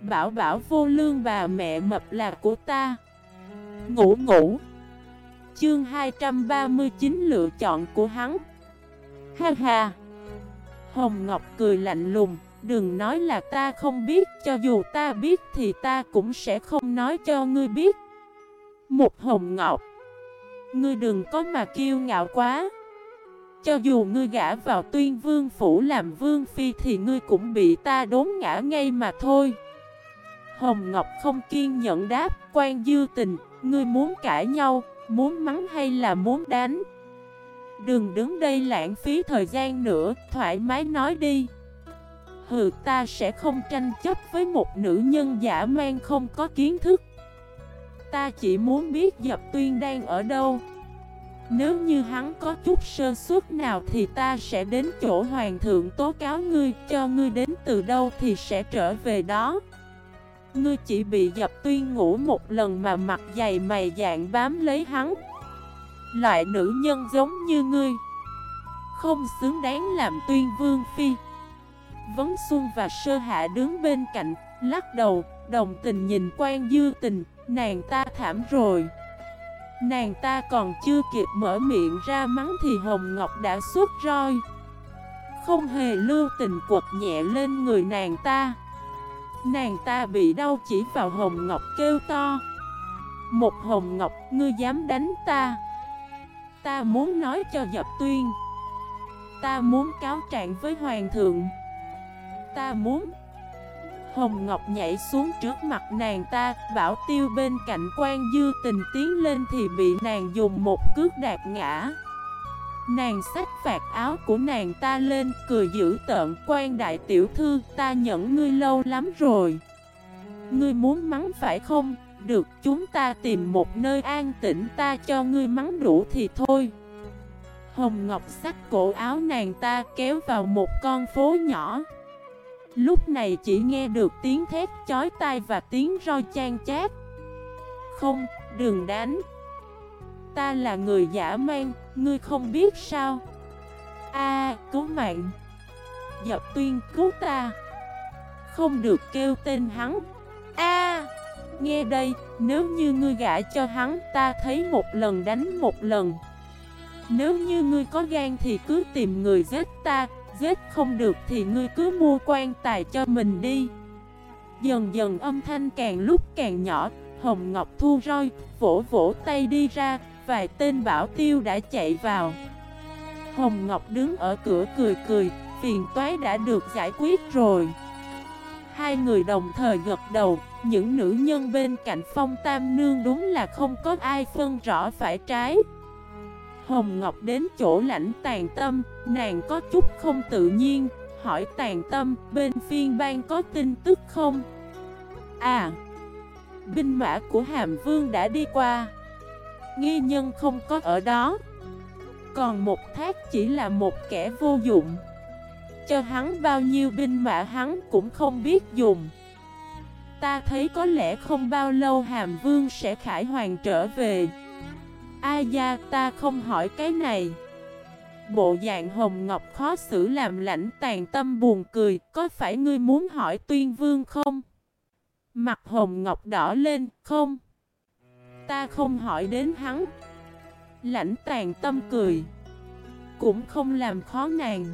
Bảo bảo vô lương bà mẹ mập là của ta. Ngủ ngủ. Chương 239 lựa chọn của hắn. Ha ha. Hồng Ngọc cười lạnh lùng. Đừng nói là ta không biết, Cho dù ta biết thì ta cũng sẽ không nói cho ngươi biết. Một Hồng Ngọc. Ngươi đừng có mà kiêu ngạo quá. Cho dù ngươi gã vào tuyên vương phủ làm vương phi Thì ngươi cũng bị ta đốn ngã ngay mà thôi. Hồng Ngọc không kiên nhẫn đáp, quan dư tình, Ngươi muốn cãi nhau, Muốn mắng hay là muốn đánh? Đừng đứng đây lãng phí thời gian nữa, Thoải mái nói đi. Hừ, ta sẽ không tranh chấp với một nữ nhân giả mang không có kiến thức. Ta chỉ muốn biết Dập Tuyên đang ở đâu. Nếu như hắn có chút sơ suất nào thì ta sẽ đến chỗ hoàng thượng tố cáo ngươi, Cho ngươi đến từ đâu thì sẽ trở về đó. Ngươi chỉ bị Dập Tuyên ngủ một lần mà mặt dày mày dạng bám lấy hắn. Loại nữ nhân giống như ngươi. Không xứng đáng làm tuyên vương phi. Vấn Xuân và Sơ Hạ đứng bên cạnh Lắc đầu, đồng tình nhìn quan dư tình Nàng ta thảm rồi. Nàng ta còn chưa kịp mở miệng ra mắng thì Hồng Ngọc đã xuất roi. Không hề lưu tình quật nhẹ lên người nàng ta. Nàng ta bị đau chỉ vào Hồng Ngọc kêu to. Một Hồng Ngọc, ngươi dám đánh ta? Ta muốn nói cho Dập Tuyên. Ta muốn cáo trạng với Hoàng thượng. Ta muốn. Hồng Ngọc nhảy xuống trước mặt nàng ta Bảo tiêu bên cạnh quan dư tình tiến lên thì bị nàng dùng một cước đạp ngã. Nàng sách phạt áo của nàng ta lên Cười giữ tợn quan đại tiểu thư Ta nhẫn ngươi lâu lắm rồi. Ngươi muốn mắng phải không? Được chúng ta tìm một nơi an tĩnh ta cho ngươi mắng đủ thì thôi. Hồng Ngọc sách cổ áo nàng ta kéo vào một con phố nhỏ. Lúc này chỉ nghe được tiếng thét chói tai và tiếng roi chan chát. Không, đừng đánh. Ta là người giả mang, ngươi không biết sao? A cứu mạng. Dập tuyên cứu ta. Không được kêu tên hắn. A Nghe đây, nếu như ngươi gã cho hắn ta thấy một lần đánh một lần. Nếu như ngươi có gan thì cứ tìm người giết ta. Giết không được thì ngươi cứ mua quan tài cho mình đi. Dần dần âm thanh càng lúc càng nhỏ. Hồng Ngọc thu roi, vỗ vỗ tay đi ra. Vài tên bảo tiêu đã chạy vào. Hồng Ngọc đứng ở cửa cười cười, Phiền toái đã được giải quyết rồi. Hai người đồng thời gật đầu, Những nữ nhân bên cạnh phong tam nương đúng là không có ai phân rõ phải trái. Hồng Ngọc đến chỗ lãnh tàn tâm, Nàng có chút không tự nhiên, Hỏi tàn tâm, bên phiên bang có tin tức không? À! Binh mã của Hàm Vương đã đi qua. Nghi nhân không có ở đó. Còn một thác chỉ là một kẻ vô dụng. Cho hắn bao nhiêu binh mã hắn cũng không biết dùng. Ta thấy có lẽ không bao lâu Hàm Vương sẽ khải hoàng trở về. Ai da, ta không hỏi cái này. Bộ dạng hồng ngọc khó xử làm lãnh tàn tâm buồn cười, Có phải ngươi muốn hỏi tuyên vương không? Mặt hồng ngọc đỏ lên, không? Ta không hỏi đến hắn. Lãnh tàn tâm cười, Cũng không làm khó nàng.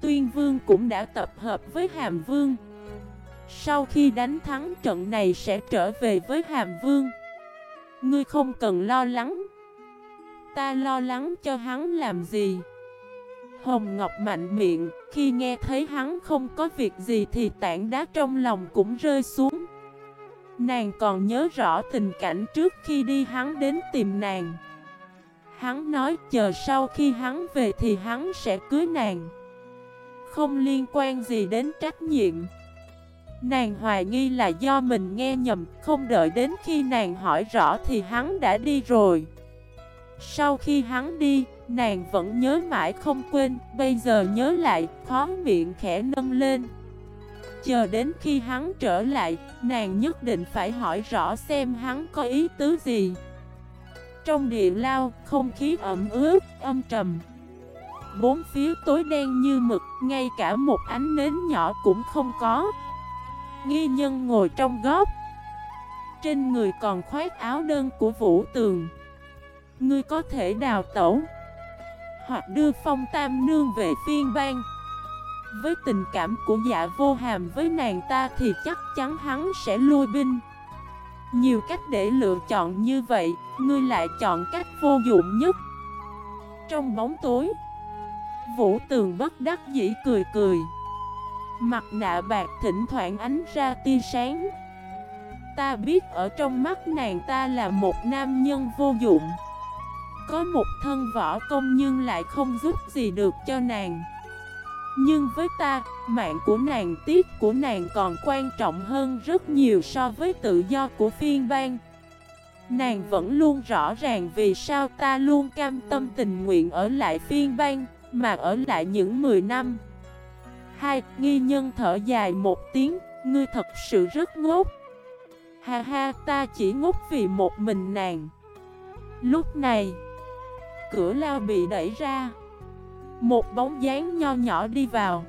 Tuyên Vương cũng đã tập hợp với Hàm Vương. Sau khi đánh thắng, trận này sẽ trở về với Hàm Vương. Ngươi không cần lo lắng. Ta lo lắng cho hắn làm gì? Hồng Ngọc mạnh miệng, Khi nghe thấy hắn không có việc gì Thì tảng đá trong lòng cũng rơi xuống. Nàng còn nhớ rõ tình cảnh trước khi đi hắn đến tìm nàng. Hắn nói chờ sau khi hắn về thì hắn sẽ cưới nàng. Không liên quan gì đến trách nhiệm. Nàng hoài nghi là do mình nghe nhầm Không đợi đến khi nàng hỏi rõ thì hắn đã đi rồi. Sau khi hắn đi, nàng vẫn nhớ mãi không quên Bây giờ nhớ lại, khó miệng khẽ nâng lên. Chờ đến khi hắn trở lại, nàng nhất định phải hỏi rõ xem hắn có ý tứ gì. Trong địa lao, không khí ẩm ướt, âm trầm. Bốn phía tối đen như mực, ngay cả một ánh nến nhỏ cũng không có. Nghi nhân ngồi trong góc. Trên người còn khoác áo đơn của vũ tường. Ngươi có thể đào tẩu. Hoặc đưa phong tam nương về phiên bang với tình cảm của dạ vô hàm với nàng ta thì chắc chắn hắn sẽ lui binh. Nhiều cách để lựa chọn như vậy, Ngươi lại chọn cách vô dụng nhất. Trong bóng tối, Vũ tường bất đắc dĩ cười cười. Mặt nạ bạc thỉnh thoảng ánh ra tia sáng. Ta biết ở trong mắt nàng ta là một nam nhân vô dụng. Có một thân võ công nhưng lại không giúp gì được cho nàng. Nhưng với ta, mạng của nàng tiếc của nàng còn quan trọng hơn rất nhiều so với tự do của phiên bang Nàng vẫn luôn rõ ràng vì sao ta luôn cam tâm tình nguyện ở lại phiên bang Mà ở lại những 10 năm Hai, nghi nhân thở dài một tiếng, ngươi thật sự rất ngốc. Ha ha, ta chỉ ngốc vì một mình nàng. Lúc này, cửa lao bị đẩy ra. Một bóng dáng nho nhỏ đi vào.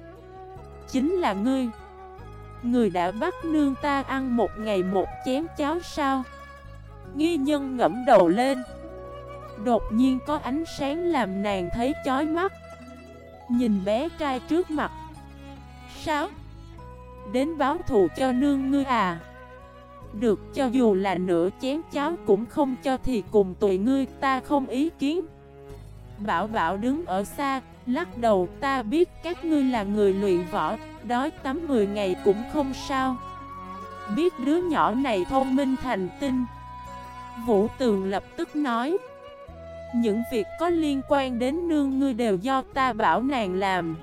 Chính là ngươi. Người đã bắt nương ta ăn một ngày một chén cháo sao? Nghi nhân ngẫm đầu lên. Đột nhiên có ánh sáng làm nàng thấy chói mắt. Nhìn bé trai trước mặt Sao? Đến báo thù cho nương ngươi à? Được cho dù là nửa chén cháo cũng không cho thì cùng tụi ngươi ta không ý kiến Bảo bảo đứng ở xa, lắc đầu, ta biết các ngươi là người luyện võ, Đói tắm 10 ngày cũng không sao. Biết đứa nhỏ này thông minh thành tinh. Vũ Tường lập tức nói, Những việc có liên quan đến nương ngươi đều do ta bảo nàng làm.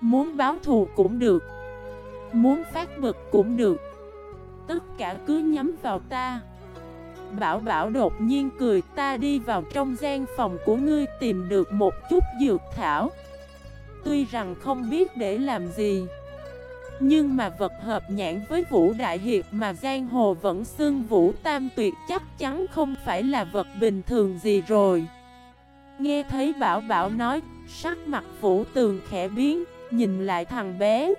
Muốn báo thù cũng được, Muốn phát bực cũng được. Tất cả cứ nhắm vào ta. Bảo bảo đột nhiên cười ta đi vào trong gian phòng của ngươi tìm được một chút dược thảo. Tuy rằng không biết để làm gì Nhưng mà vật hợp nhãn với Vũ Đại Hiệp mà Giang Hồ vẫn xưng Vũ Tam Tuyệt chắc chắn không phải là vật bình thường gì rồi. Nghe thấy Bảo Bảo nói, sắc mặt Vũ Tường khẽ biến, Nhìn lại thằng bé.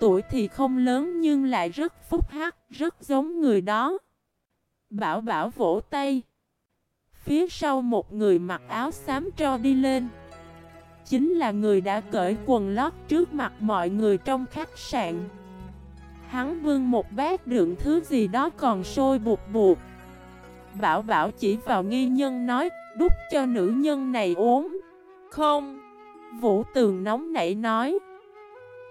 Tuổi thì không lớn nhưng lại rất phúc hắc Rất giống người đó. Bảo bảo vỗ tay. Phía sau một người mặc áo xám cho đi lên. Chính là người đã cởi quần lót trước mặt mọi người trong khách sạn. Hắn vương một bát đựng thứ gì đó còn sôi bụt buộc. Bảo bảo chỉ vào nghi nhân nói, Đút cho nữ nhân này uống. Không. Vũ Tường nóng nảy nói,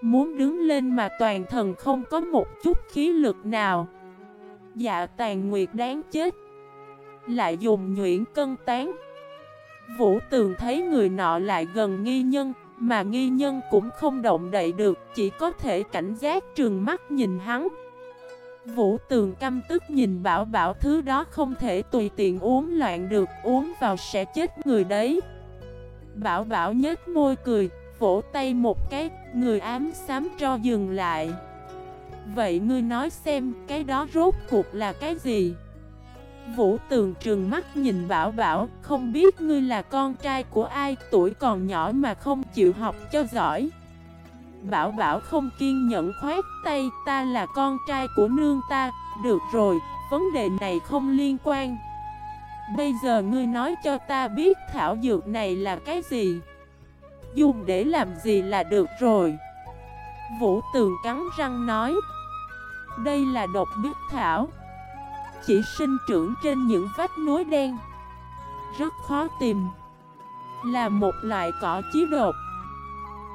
Muốn đứng lên mà toàn thần không có một chút khí lực nào. Dạ tàn nguyệt đáng chết. Lại dùng nhuyễn cân tán. Vũ Tường thấy người nọ lại gần nghi nhân Mà nghi nhân cũng không động đậy được Chỉ có thể cảnh giác trường mắt nhìn hắn. Vũ Tường căm tức nhìn bảo bảo thứ đó không thể tùy tiện uống loạn được Uống vào sẽ chết người đấy. Bảo bảo nhếch môi cười, vỗ tay một cái, người ám xám cho dừng lại. Vậy ngươi nói xem cái đó rốt cuộc là cái gì? Vũ tường trừng mắt nhìn bảo bảo, không biết ngươi là con trai của ai, tuổi còn nhỏ mà không chịu học cho giỏi. Bảo bảo không kiên nhẫn khoát tay, ta là con trai của nương ta, được rồi, vấn đề này không liên quan. Bây giờ ngươi nói cho ta biết thảo dược này là cái gì Dùng để làm gì là được rồi Vũ tường cắn răng nói, Đây là độc biết thảo. Chỉ sinh trưởng trên những vách núi đen. Rất khó tìm. Là một loại cỏ chí độc.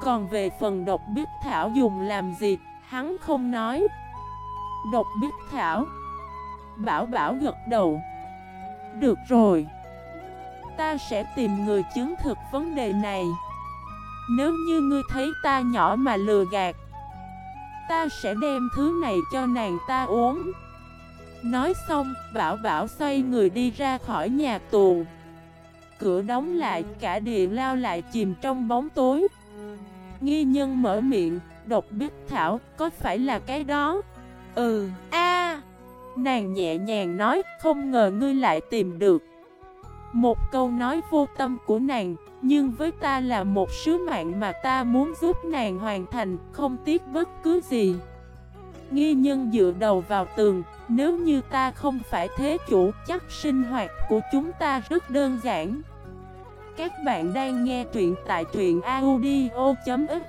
Còn về phần độc biết thảo dùng làm gì? Hắn không nói. Độc biết thảo. Bảo bảo gật đầu. Được rồi. Ta sẽ tìm người chứng thực vấn đề này. Nếu như ngươi thấy ta nhỏ mà lừa gạt Ta sẽ đem thứ này cho nàng ta uống Nói xong, Bảo Bảo xoay người đi ra khỏi nhà tù Cửa đóng lại, cả địa lao lại chìm trong bóng tối Nghi nhân mở miệng, độc biết thảo, có phải là cái đó? Ừ, a Nàng nhẹ nhàng nói, không ngờ ngươi lại tìm được. Một câu nói vô tâm của nàng, nhưng với ta là một sứ mạng mà ta muốn giúp nàng hoàn thành, không tiếc bất cứ gì. Nghi nhân dựa đầu vào tường Nếu như ta không phải thế chủ Chắc sinh hoạt của chúng ta rất đơn giản Các bạn đang nghe truyện tại truyện audio.fif